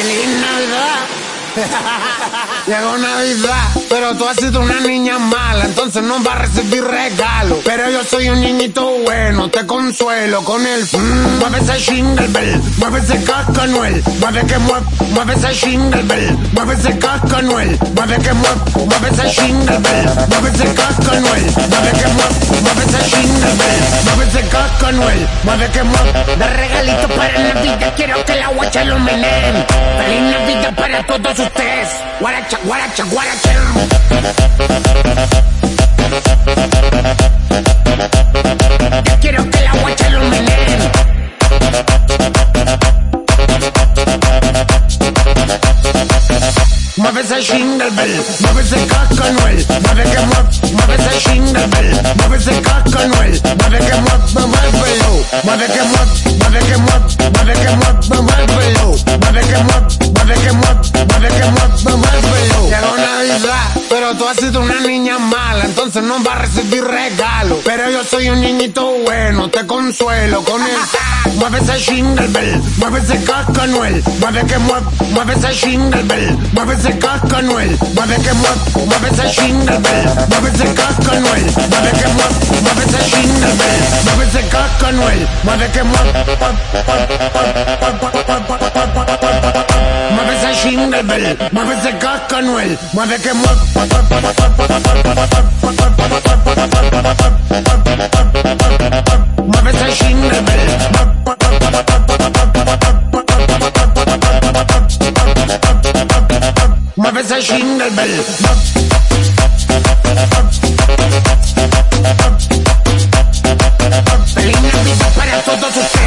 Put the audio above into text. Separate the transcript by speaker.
Speaker 1: Feliz Navidad. Llegó Navidad, pero tú has sido una niña mala, entonces no vas a recibir regalo. Pero yo soy un niñito bueno, te consuelo con el mm, mueve ese jingle bell, mueve ese cascanuel, mueve que mueve, mueve ese jingle bell, mueve ese cascanuel, mueve que mueve, mueve ese jingle bell, mueve ese cascanuel, mueve que mueve, mueve ese jingle bell, ese cascanuel, mueve que mueve. De regalito para Navidad quiero que la guacha lo meneen. Feliz Navidad para todos ustedes. Guaracha, guaracha, guaracha. Quiero que la guacha lo meneen. Mueve ese jingle bell, mueve ese cascanuel, mueve que mueve mueve que mueve, mueve que mueve, mueve que mueve, muévelo, mueve que mueve, mueve que mueve, mueve que mueve, muévelo. Llegó Navidad, pero tú has sido una niña mala, entonces no vas a recibir regalo. Pero yo soy un niñito bueno, te consuelo con el mueve ese jingle bell, mueve ese cascanuel, mueve que mueve, mueve ese jingle bell, mueve ese cascanuel, mueve que mueve, mueve ese jingle bell, mueve ese cascanuel, mueve que mueve, cascanuel, mueve que mueve, mueve ese jingle bell, mueve ese cascanuel, mueve que mueve, mueve ese jingle bell. Mueve ese jingle bell. Feliz